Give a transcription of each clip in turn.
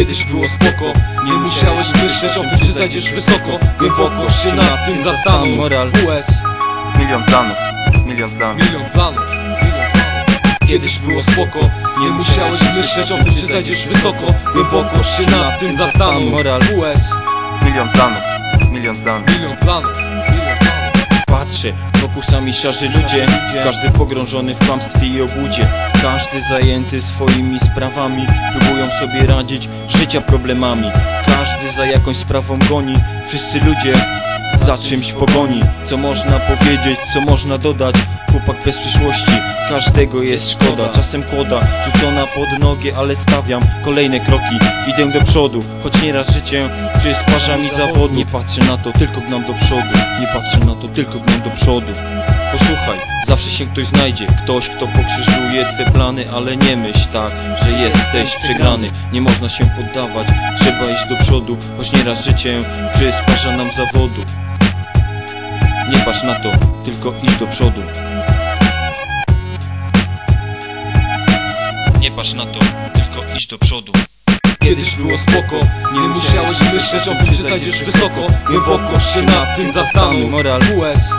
Kiedyś było spoko Nie musiałeś myśleć o tym, czy zajdziesz wysoko. Głęboko się na tym zastanów. Moral. WS Milion planów, milion planów. Milion planów milion planów. Kiedyś było spoko Nie musiałeś myśleć o tym, czy zajdziesz wysoko. Głęboko się na tym zastanów. Moral. WS Milion planów, milion planów. Milion planów Patrzę, wokół sami szarzy ludzie Każdy pogrążony w kłamstwie i obłudzie. Każdy zajęty swoimi sprawami Próbują sobie radzić życia problemami. Każdy za jakąś sprawą goni Wszyscy ludzie za czymś pogoni. Co można powiedzieć, co można dodać Chłopak bez przyszłości, każdego jest szkoda. Czasem kłoda, rzucona pod nogi, ale stawiam kolejne kroki. Idę do przodu, choć nieraz życie przysparza mi zawodnie Nie patrzę na to, tylko gnam do przodu. Nie patrzę na to, tylko gnam do przodu. Posłuchaj, zawsze się ktoś znajdzie. Ktoś, kto pokrzyżuje twe plany Ale nie myśl tak, że jesteś przegrany. Nie można się poddawać, trzeba iść do przodu Choć nieraz życie przysparza nam zawodu Nie patrz na to, tylko idź do przodu. Nie patrz na to, tylko idź do przodu. Kiedyś było spoko Nie musiałeś myśleć o tym, czy zajdziesz wysoko. Głęboko się na tym zastanów. Moral. WS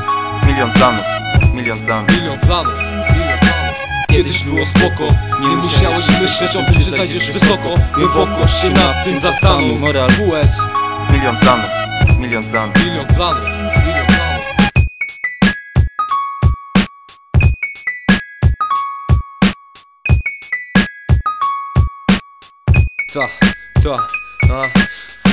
Milion planów, milion planów. Milion planów, milion planów. Kiedyś było spoko Nie musiałeś myśleć o tym, czy zajdziesz wysoko. Głęboko się na tym zastanów. Moral. WS Milion planów, milion planów. Milion planów, milion planów Ta, ta,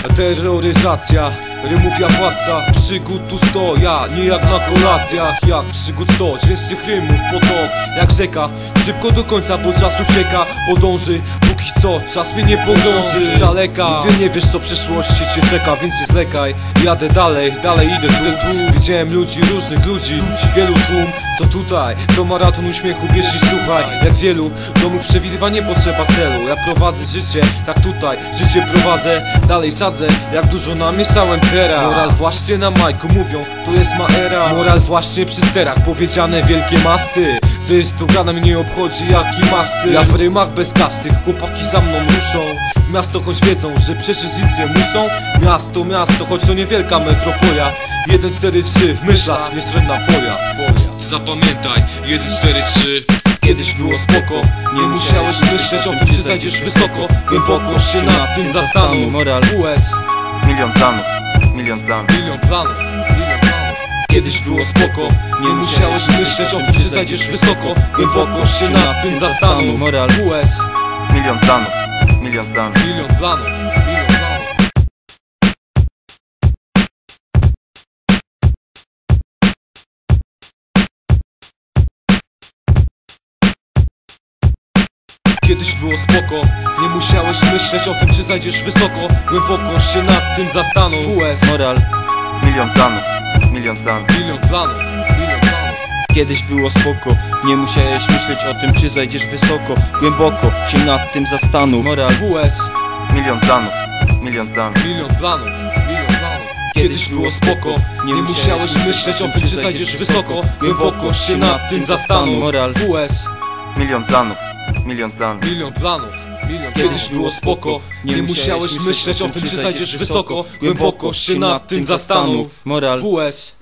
a Terroryzacja, rymów ja władca. Przygód tu sto, ja nie jak na kolacjach. Jak przygód sto, dźwięcznych rymów potok Jak rzeka, szybko do końca, bo czas ucieka Podąży, póki co, czas mnie nie pogrąży Z daleka, nigdy nie wiesz co przyszłości cię czeka Więc nie zlekaj, jadę dalej, dalej idę tu, Widziałem ludzi, różnych ludzi, ludzi wielu tłum. Co tutaj, to maraton uśmiechu, bierz i słuchaj. Jak wielu, domów przewidywanie potrzeba celu. Ja prowadzę życie, tak tutaj, życie prowadzę. Dalej sadzę, jak dużo namieszałem teraz. Moral właśnie na majku mówią, to jest ma era. Moral właśnie przy sterach, powiedziane wielkie masty Tu gada mnie nie obchodzi jaki masty Ja w rymach bez kasty, chłopaki za mną ruszą w Miasto choć wiedzą, że przeżyć nic nie muszą. Miasto, miasto, choć to niewielka metropolia. 1, 4, 3, w myślach jest wredna folia. Ty zapamiętaj, 1, 4, 3 Kiedyś było spoko, nie musiałeś myśleć o tym, czy zajdziesz wysoko. Głęboko się na tym zastanów. Moral. US, Milion planów, milion planów. Milion planów, milion planów Kiedyś było spoko, nie musiałeś myśleć o tym, czy zajdziesz wysoko. Głęboko się na tym zastanów. Moral. US, milion planów. Milion planów, milion planów. Kiedyś było spoko, nie musiałeś myśleć o tym, czy zajdziesz wysoko. Głęboko się nad tym zastanów. US, Moral Milion planów, milion planów. Milion planów, milion planów. Kiedyś było spoko, nie musiałeś myśleć o tym czy zajdziesz wysoko Głęboko się nad tym zastanów. Moral US, Milion planów, milion planów. Milion planów, milion planów. Kiedyś było spoko, nie musiałeś myśleć o tym, czy zajdziesz wysoko Głęboko się nad tym zastanów. Moral. US, Milion planów, milion planów. Milion planów Kiedyś było spoko, nie musiałeś myśleć o tym, czy zajdziesz wysoko Głęboko się nad tym zastanów. Moral. WS,